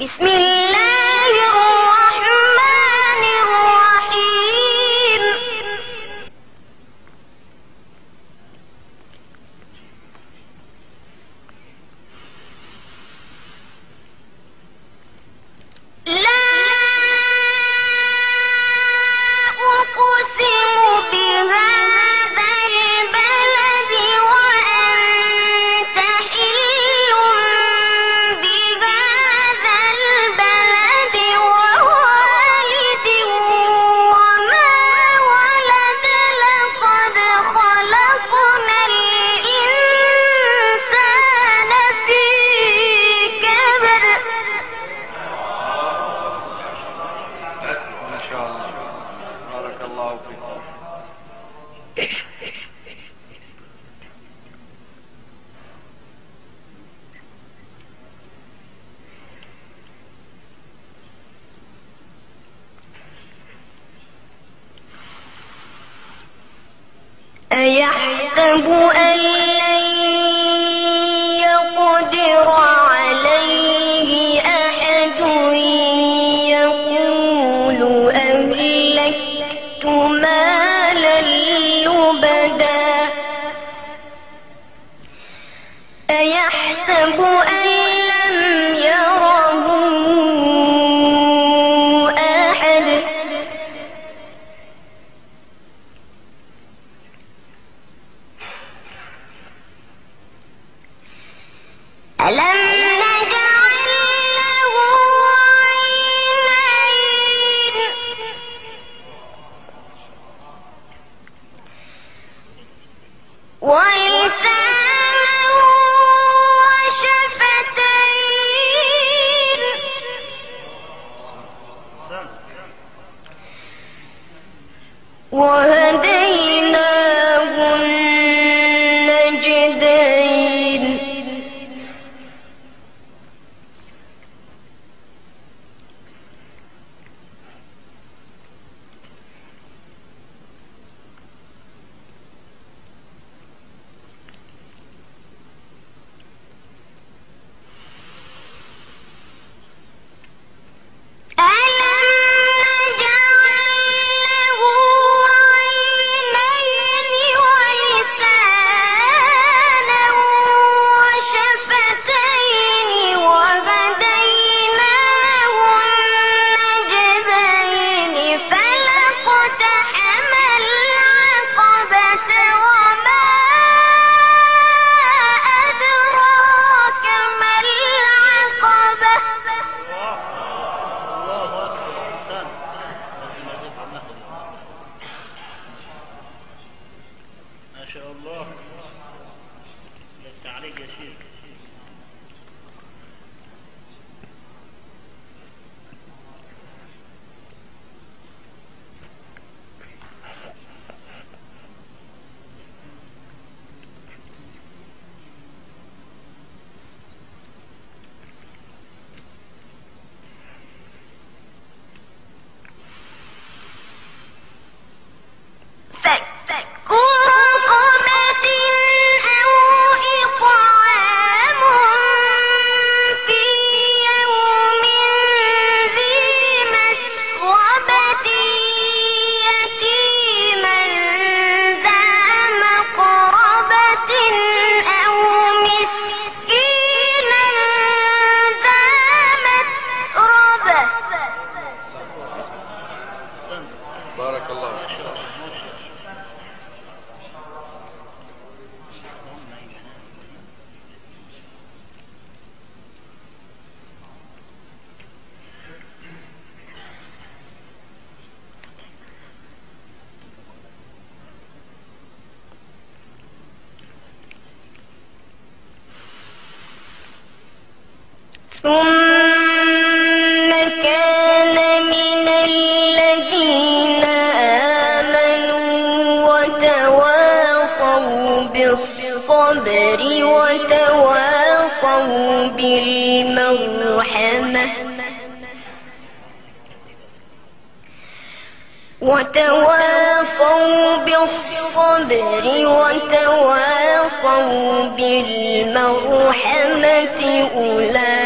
بسم الله يحسب أن لن يقدر عليه أحد يقول أهلكت مالا لبدا. أيحسب أن 我们的 شاء الله. للتعالج يا شيخ. بالصبر وتواصوا بالمرحمة. وتواصوا بالصبر وتواصوا بالمرحمة. أولئك